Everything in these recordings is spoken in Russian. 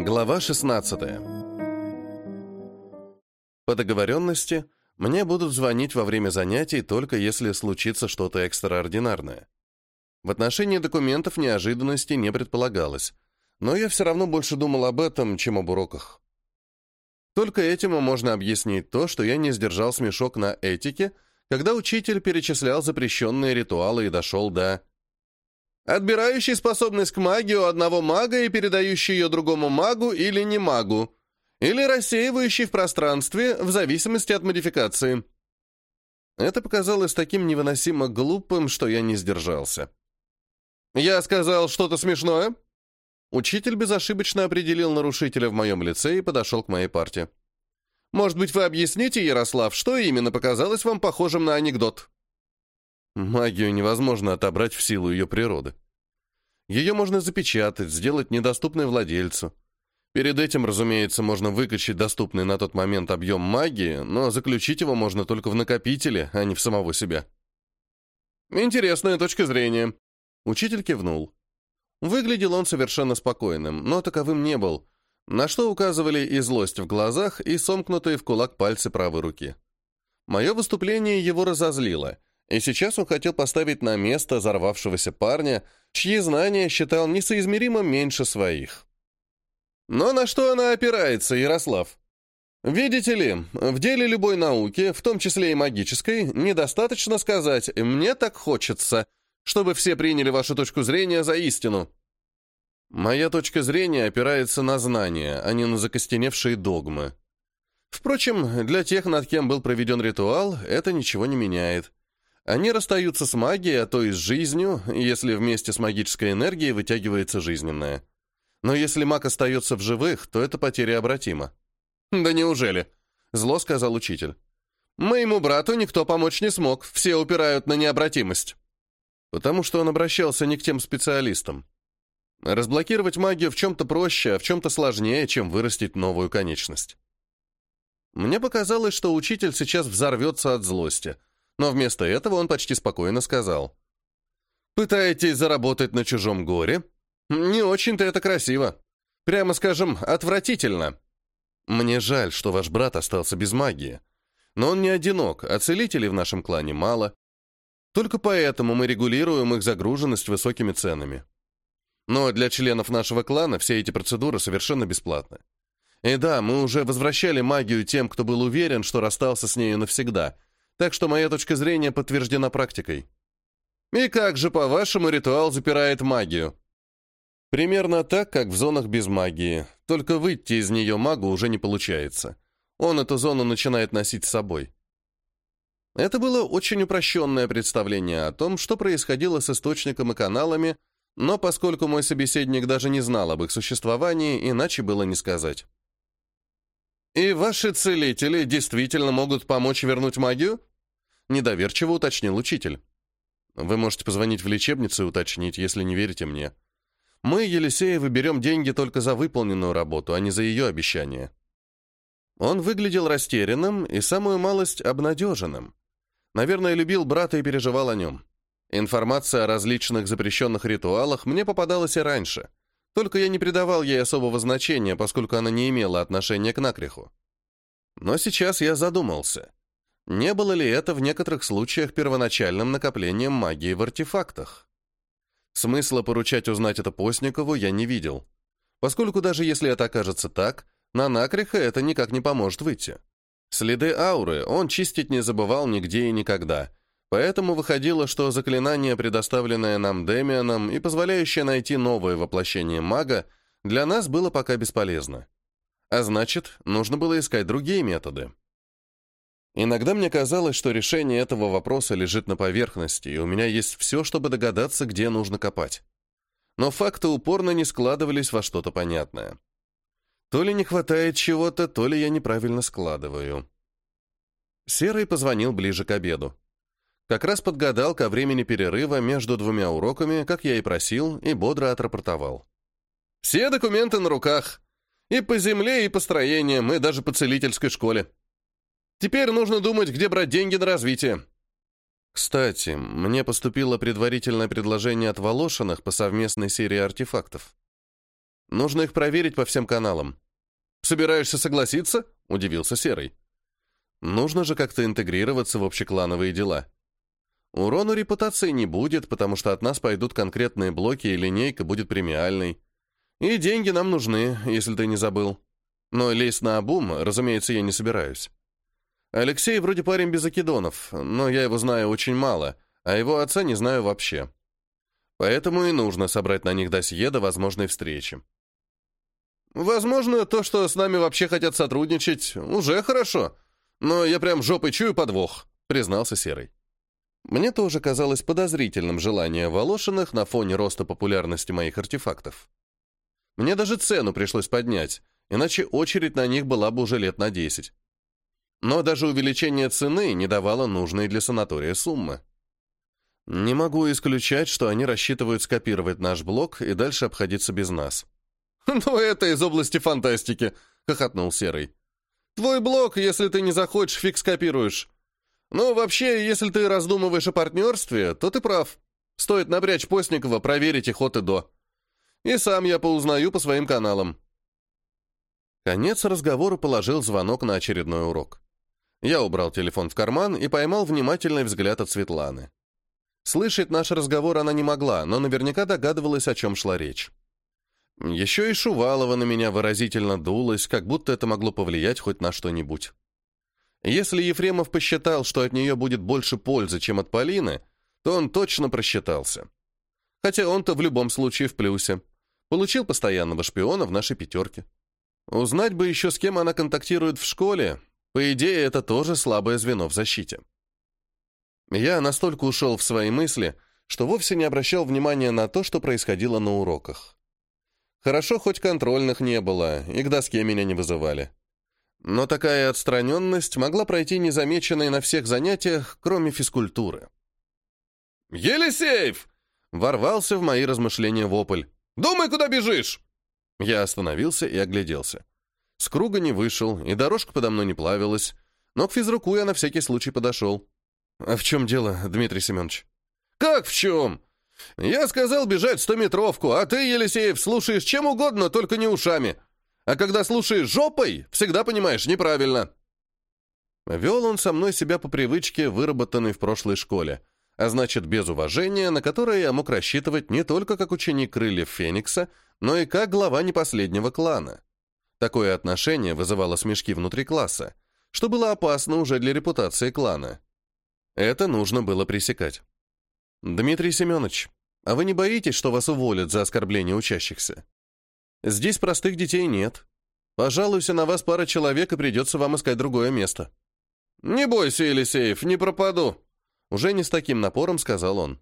Глава 16. По договоренности, мне будут звонить во время занятий только если случится что-то экстраординарное. В отношении документов неожиданности не предполагалось, но я все равно больше думал об этом, чем об уроках. Только этим можно объяснить то, что я не сдержал смешок на этике, когда учитель перечислял запрещенные ритуалы и дошел до отбирающий способность к магии у одного мага и передающий ее другому магу или не магу, или рассеивающий в пространстве в зависимости от модификации. Это показалось таким невыносимо глупым, что я не сдержался. «Я сказал что-то смешное?» Учитель безошибочно определил нарушителя в моем лице и подошел к моей парте. «Может быть, вы объясните, Ярослав, что именно показалось вам похожим на анекдот?» Магию невозможно отобрать в силу ее природы. Ее можно запечатать, сделать недоступной владельцу. Перед этим, разумеется, можно выкачать доступный на тот момент объем магии, но заключить его можно только в накопителе, а не в самого себя. Интересная точка зрения. Учитель кивнул. Выглядел он совершенно спокойным, но таковым не был, на что указывали и злость в глазах, и сомкнутые в кулак пальцы правой руки. Мое выступление его разозлило — и сейчас он хотел поставить на место взорвавшегося парня, чьи знания считал несоизмеримо меньше своих. Но на что она опирается, Ярослав? Видите ли, в деле любой науки, в том числе и магической, недостаточно сказать «мне так хочется», чтобы все приняли вашу точку зрения за истину. Моя точка зрения опирается на знания, а не на закостеневшие догмы. Впрочем, для тех, над кем был проведен ритуал, это ничего не меняет. Они расстаются с магией, а то и с жизнью, если вместе с магической энергией вытягивается жизненная. Но если маг остается в живых, то эта потеря обратима. «Да неужели?» — зло сказал учитель. «Моему брату никто помочь не смог, все упирают на необратимость». Потому что он обращался не к тем специалистам. Разблокировать магию в чем-то проще, а в чем-то сложнее, чем вырастить новую конечность. Мне показалось, что учитель сейчас взорвется от злости — но вместо этого он почти спокойно сказал. «Пытаетесь заработать на чужом горе? Не очень-то это красиво. Прямо скажем, отвратительно. Мне жаль, что ваш брат остался без магии. Но он не одинок, а целителей в нашем клане мало. Только поэтому мы регулируем их загруженность высокими ценами. Но для членов нашего клана все эти процедуры совершенно бесплатны. И да, мы уже возвращали магию тем, кто был уверен, что расстался с нею навсегда — так что моя точка зрения подтверждена практикой. И как же, по-вашему, ритуал запирает магию? Примерно так, как в зонах без магии, только выйти из нее магу уже не получается. Он эту зону начинает носить с собой. Это было очень упрощенное представление о том, что происходило с источником и каналами, но поскольку мой собеседник даже не знал об их существовании, иначе было не сказать. «И ваши целители действительно могут помочь вернуть магию?» Недоверчиво уточнил учитель. Вы можете позвонить в лечебницу и уточнить, если не верите мне. Мы, Елисеевы, берем деньги только за выполненную работу, а не за ее обещание. Он выглядел растерянным и самую малость обнадеженным. Наверное, любил брата и переживал о нем. Информация о различных запрещенных ритуалах мне попадалась и раньше. Только я не придавал ей особого значения, поскольку она не имела отношения к накриху. Но сейчас я задумался. Не было ли это в некоторых случаях первоначальным накоплением магии в артефактах? Смысла поручать узнать это Постникову я не видел, поскольку даже если это окажется так, на накриха это никак не поможет выйти. Следы ауры он чистить не забывал нигде и никогда, поэтому выходило, что заклинание, предоставленное нам Демианом и позволяющее найти новое воплощение мага, для нас было пока бесполезно. А значит, нужно было искать другие методы. Иногда мне казалось, что решение этого вопроса лежит на поверхности, и у меня есть все, чтобы догадаться, где нужно копать. Но факты упорно не складывались во что-то понятное. То ли не хватает чего-то, то ли я неправильно складываю. Серый позвонил ближе к обеду. Как раз подгадал ко времени перерыва между двумя уроками, как я и просил, и бодро отрапортовал. «Все документы на руках. И по земле, и по строениям, и даже по целительской школе. Теперь нужно думать, где брать деньги на развитие. Кстати, мне поступило предварительное предложение от Волошиных по совместной серии артефактов. Нужно их проверить по всем каналам. «Собираешься согласиться?» — удивился Серый. «Нужно же как-то интегрироваться в общеклановые дела. Урону репутации не будет, потому что от нас пойдут конкретные блоки, и линейка будет премиальной. И деньги нам нужны, если ты не забыл. Но лезть на обум, разумеется, я не собираюсь. Алексей вроде парень без акидонов, но я его знаю очень мало, а его отца не знаю вообще. Поэтому и нужно собрать на них досье до возможной встречи. Возможно, то, что с нами вообще хотят сотрудничать, уже хорошо, но я прям жопой чую подвох, признался Серый. Мне тоже казалось подозрительным желание Волошиных на фоне роста популярности моих артефактов. Мне даже цену пришлось поднять, иначе очередь на них была бы уже лет на 10. Но даже увеличение цены не давало нужной для санатория суммы. Не могу исключать, что они рассчитывают скопировать наш блок и дальше обходиться без нас. «Ну, это из области фантастики», — хохотнул Серый. «Твой блок, если ты не захочешь, фиг скопируешь. Но вообще, если ты раздумываешь о партнерстве, то ты прав. Стоит напрячь Постникова, проверить их от и до. И сам я поузнаю по своим каналам». Конец разговора положил звонок на очередной урок. Я убрал телефон в карман и поймал внимательный взгляд от Светланы. Слышать наш разговор она не могла, но наверняка догадывалась, о чем шла речь. Еще и Шувалова на меня выразительно дулась, как будто это могло повлиять хоть на что-нибудь. Если Ефремов посчитал, что от нее будет больше пользы, чем от Полины, то он точно просчитался. Хотя он-то в любом случае в плюсе. Получил постоянного шпиона в нашей пятерке. Узнать бы еще, с кем она контактирует в школе. По идее, это тоже слабое звено в защите. Я настолько ушел в свои мысли, что вовсе не обращал внимания на то, что происходило на уроках. Хорошо, хоть контрольных не было, и к доске меня не вызывали. Но такая отстраненность могла пройти незамеченной на всех занятиях, кроме физкультуры. «Елисеев!» — ворвался в мои размышления вопль. «Думай, куда бежишь!» Я остановился и огляделся. С круга не вышел, и дорожка подо мной не плавилась, но к физруку я на всякий случай подошел. «А в чем дело, Дмитрий Семенович?» «Как в чем? Я сказал бежать стометровку, а ты, Елисеев, слушаешь чем угодно, только не ушами. А когда слушаешь жопой, всегда понимаешь неправильно». Вел он со мной себя по привычке, выработанной в прошлой школе, а значит, без уважения, на которое я мог рассчитывать не только как ученик крыльев Феникса, но и как глава непоследнего клана. Такое отношение вызывало смешки внутри класса, что было опасно уже для репутации клана. Это нужно было пресекать. «Дмитрий Семенович, а вы не боитесь, что вас уволят за оскорбление учащихся? Здесь простых детей нет. Пожалуйся на вас пара человек, и придется вам искать другое место». «Не бойся, Елисеев, не пропаду», — уже не с таким напором сказал он.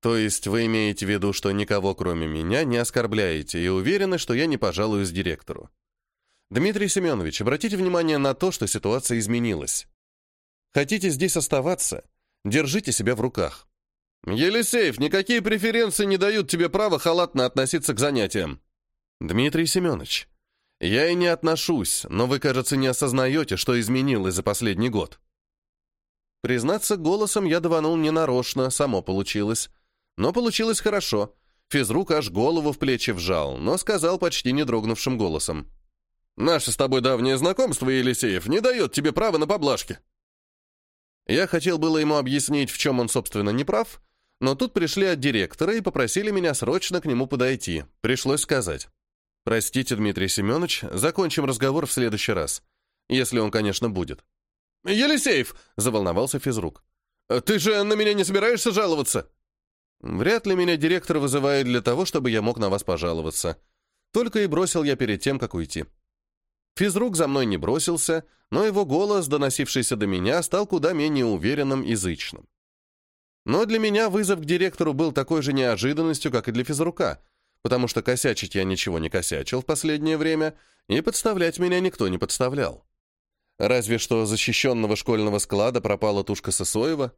«То есть вы имеете в виду, что никого, кроме меня, не оскорбляете и уверены, что я не пожалуюсь директору?» «Дмитрий Семенович, обратите внимание на то, что ситуация изменилась. Хотите здесь оставаться? Держите себя в руках. «Елисеев, никакие преференции не дают тебе права халатно относиться к занятиям». «Дмитрий Семенович, я и не отношусь, но вы, кажется, не осознаете, что изменилось за последний год». Признаться, голосом я даванул ненарочно, само получилось. Но получилось хорошо. Физрук аж голову в плечи вжал, но сказал почти не дрогнувшим голосом. «Наше с тобой давнее знакомство, Елисеев, не дает тебе права на поблажки». Я хотел было ему объяснить, в чем он, собственно, не прав, но тут пришли от директора и попросили меня срочно к нему подойти. Пришлось сказать. «Простите, Дмитрий Семенович, закончим разговор в следующий раз. Если он, конечно, будет». «Елисеев!» — заволновался физрук. «Ты же на меня не собираешься жаловаться?» «Вряд ли меня директор вызывает для того, чтобы я мог на вас пожаловаться. Только и бросил я перед тем, как уйти». Физрук за мной не бросился, но его голос, доносившийся до меня, стал куда менее уверенным и зычным. Но для меня вызов к директору был такой же неожиданностью, как и для физрука, потому что косячить я ничего не косячил в последнее время, и подставлять меня никто не подставлял. Разве что защищенного школьного склада пропала тушка Сосоева.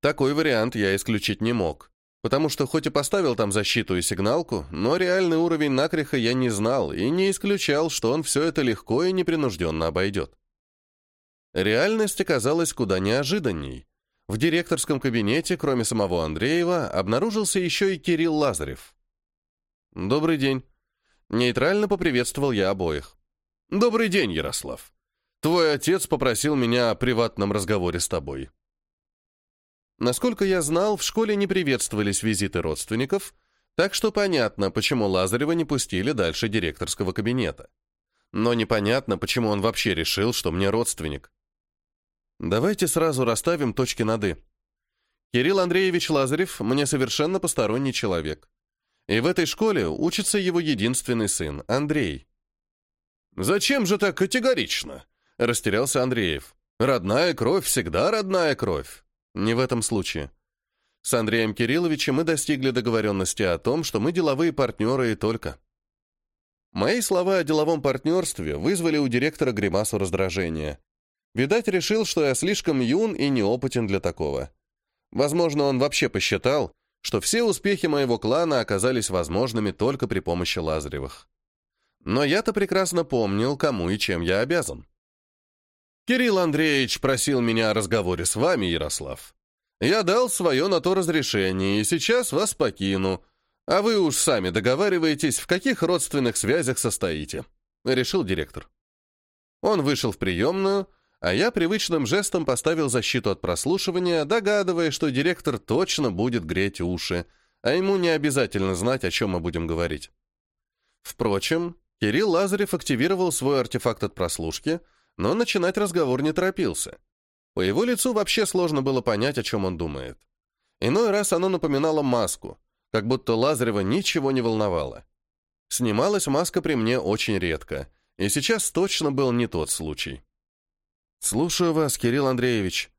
Такой вариант я исключить не мог, потому что хоть и поставил там защиту и сигналку, но реальный уровень накриха я не знал и не исключал, что он все это легко и непринужденно обойдет. Реальность оказалась куда неожиданней — в директорском кабинете, кроме самого Андреева, обнаружился еще и Кирилл Лазарев. «Добрый день. Нейтрально поприветствовал я обоих. «Добрый день, Ярослав. Твой отец попросил меня о приватном разговоре с тобой». Насколько я знал, в школе не приветствовались визиты родственников, так что понятно, почему Лазарева не пустили дальше директорского кабинета. Но непонятно, почему он вообще решил, что мне родственник. Давайте сразу расставим точки над «и». Кирилл Андреевич Лазарев мне совершенно посторонний человек. И в этой школе учится его единственный сын, Андрей. «Зачем же так категорично?» — растерялся Андреев. «Родная кровь всегда родная кровь. Не в этом случае. С Андреем Кирилловичем мы достигли договоренности о том, что мы деловые партнеры и только». Мои слова о деловом партнерстве вызвали у директора гримасу раздражения. Видать, решил, что я слишком юн и неопытен для такого. Возможно, он вообще посчитал, что все успехи моего клана оказались возможными только при помощи Лазаревых. Но я-то прекрасно помнил, кому и чем я обязан. Кирилл Андреевич просил меня о разговоре с вами, Ярослав. Я дал свое на то разрешение, и сейчас вас покину. А вы уж сами договариваетесь, в каких родственных связях состоите», — решил директор. Он вышел в приемную, а я привычным жестом поставил защиту от прослушивания, догадываясь, что директор точно будет греть уши, а ему не обязательно знать, о чем мы будем говорить. Впрочем, Кирилл Лазарев активировал свой артефакт от прослушки, но начинать разговор не торопился. По его лицу вообще сложно было понять, о чем он думает. Иной раз оно напоминало маску, как будто Лазарева ничего не волновало. Снималась маска при мне очень редко, и сейчас точно был не тот случай. «Слушаю вас, Кирилл Андреевич.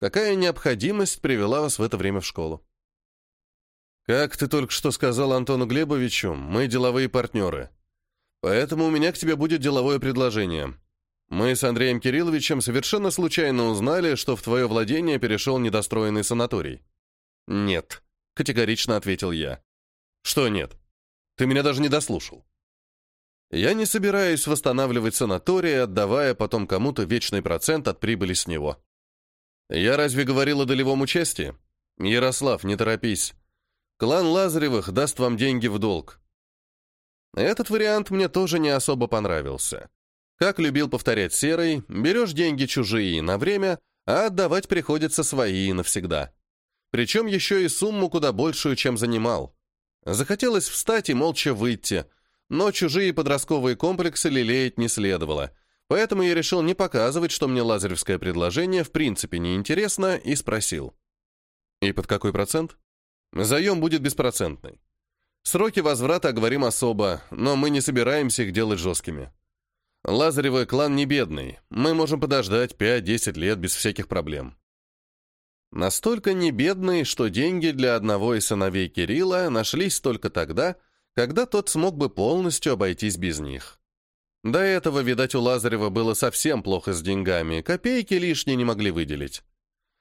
Какая необходимость привела вас в это время в школу?» «Как ты только что сказал Антону Глебовичу, мы деловые партнеры. Поэтому у меня к тебе будет деловое предложение. Мы с Андреем Кирилловичем совершенно случайно узнали, что в твое владение перешел недостроенный санаторий». «Нет», — категорично ответил я. «Что нет? Ты меня даже не дослушал. Я не собираюсь восстанавливать санаторий, отдавая потом кому-то вечный процент от прибыли с него. Я разве говорил о долевом участии? Ярослав, не торопись. Клан Лазаревых даст вам деньги в долг. Этот вариант мне тоже не особо понравился. Как любил повторять Серый, берешь деньги чужие на время, а отдавать приходится свои навсегда. Причем еще и сумму куда большую, чем занимал. Захотелось встать и молча выйти – но чужие подростковые комплексы лелеять не следовало, поэтому я решил не показывать, что мне лазаревское предложение в принципе не интересно, и спросил. «И под какой процент?» «Заем будет беспроцентный. Сроки возврата оговорим особо, но мы не собираемся их делать жесткими. Лазаревый клан не бедный, мы можем подождать 5-10 лет без всяких проблем». Настолько не бедный, что деньги для одного из сыновей Кирилла нашлись только тогда, когда тот смог бы полностью обойтись без них. До этого, видать, у Лазарева было совсем плохо с деньгами, копейки лишние не могли выделить.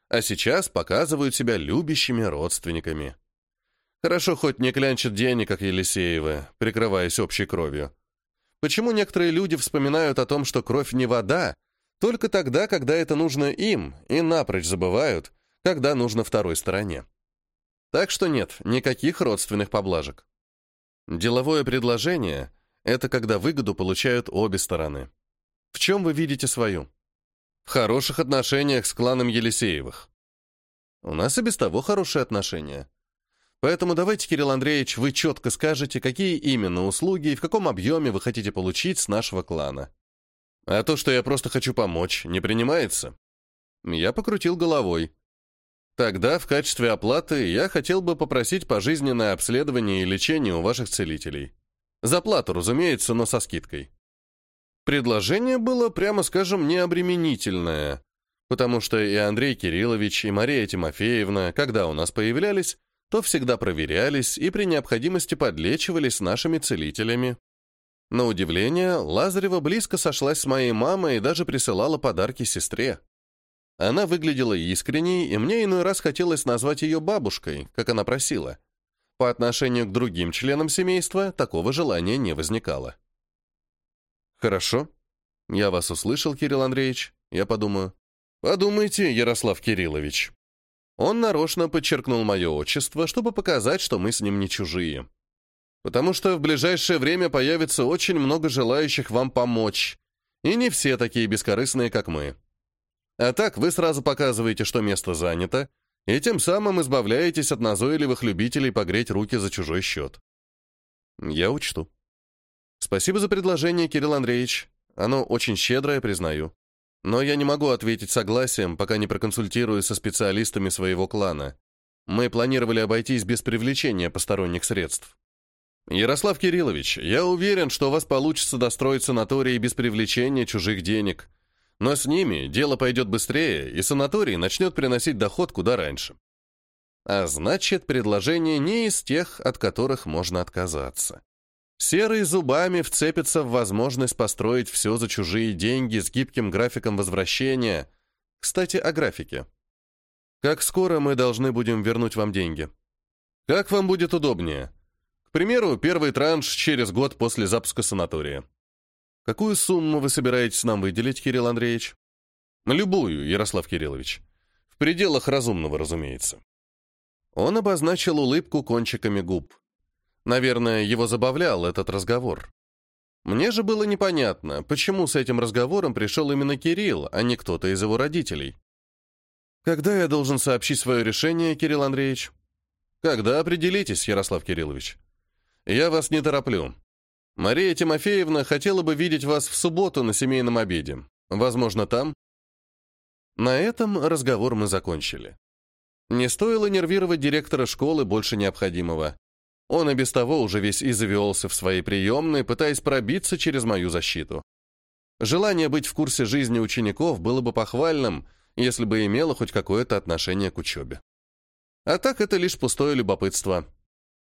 А сейчас показывают себя любящими родственниками. Хорошо хоть не клянчат денег, как Елисеевы, прикрываясь общей кровью. Почему некоторые люди вспоминают о том, что кровь не вода, только тогда, когда это нужно им, и напрочь забывают, когда нужно второй стороне? Так что нет, никаких родственных поблажек. Деловое предложение – это когда выгоду получают обе стороны. В чем вы видите свою? В хороших отношениях с кланом Елисеевых. У нас и без того хорошие отношения. Поэтому давайте, Кирилл Андреевич, вы четко скажете, какие именно услуги и в каком объеме вы хотите получить с нашего клана. А то, что я просто хочу помочь, не принимается? Я покрутил головой. Тогда в качестве оплаты я хотел бы попросить пожизненное обследование и лечение у ваших целителей. За плату, разумеется, но со скидкой. Предложение было, прямо скажем, необременительное, потому что и Андрей Кириллович, и Мария Тимофеевна, когда у нас появлялись, то всегда проверялись и при необходимости подлечивались нашими целителями. На удивление, Лазарева близко сошлась с моей мамой и даже присылала подарки сестре. Она выглядела искренней, и мне иной раз хотелось назвать ее бабушкой, как она просила. По отношению к другим членам семейства такого желания не возникало. «Хорошо. Я вас услышал, Кирилл Андреевич. Я подумаю». «Подумайте, Ярослав Кириллович». Он нарочно подчеркнул мое отчество, чтобы показать, что мы с ним не чужие. Потому что в ближайшее время появится очень много желающих вам помочь, и не все такие бескорыстные, как мы. А так вы сразу показываете, что место занято, и тем самым избавляетесь от назойливых любителей погреть руки за чужой счет. Я учту. Спасибо за предложение, Кирилл Андреевич. Оно очень щедрое, признаю. Но я не могу ответить согласием, пока не проконсультируюсь со специалистами своего клана. Мы планировали обойтись без привлечения посторонних средств. Ярослав Кириллович, я уверен, что у вас получится достроить санаторий без привлечения чужих денег. Но с ними дело пойдет быстрее, и санаторий начнет приносить доход куда раньше. А значит, предложение не из тех, от которых можно отказаться. Серый зубами вцепится в возможность построить все за чужие деньги с гибким графиком возвращения. Кстати, о графике. Как скоро мы должны будем вернуть вам деньги? Как вам будет удобнее? К примеру, первый транш через год после запуска санатория. Какую сумму вы собираетесь нам выделить, Кирилл Андреевич? Любую, Ярослав Кириллович. В пределах разумного, разумеется. Он обозначил улыбку кончиками губ. Наверное, его забавлял этот разговор. Мне же было непонятно, почему с этим разговором пришел именно Кирилл, а не кто-то из его родителей. Когда я должен сообщить свое решение, Кирилл Андреевич? Когда определитесь, Ярослав Кириллович. Я вас не тороплю. Мария Тимофеевна хотела бы видеть вас в субботу на семейном обеде. Возможно, там? На этом разговор мы закончили. Не стоило нервировать директора школы больше необходимого. Он и без того уже весь извелся в своей приемной, пытаясь пробиться через мою защиту. Желание быть в курсе жизни учеников было бы похвальным, если бы имело хоть какое-то отношение к учебе. А так это лишь пустое любопытство.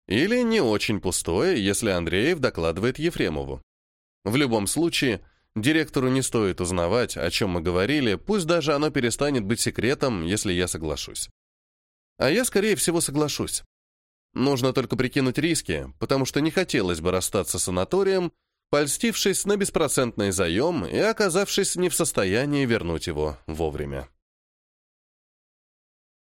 Или не очень пустое, если Андреев докладывает Ефремову. В любом случае, директору не стоит узнавать, о чем мы говорили, пусть даже оно перестанет быть секретом, если я соглашусь. А я, скорее всего, соглашусь. Нужно только прикинуть риски, потому что не хотелось бы расстаться с санаторием, польстившись на беспроцентный заем и оказавшись не в состоянии вернуть его вовремя.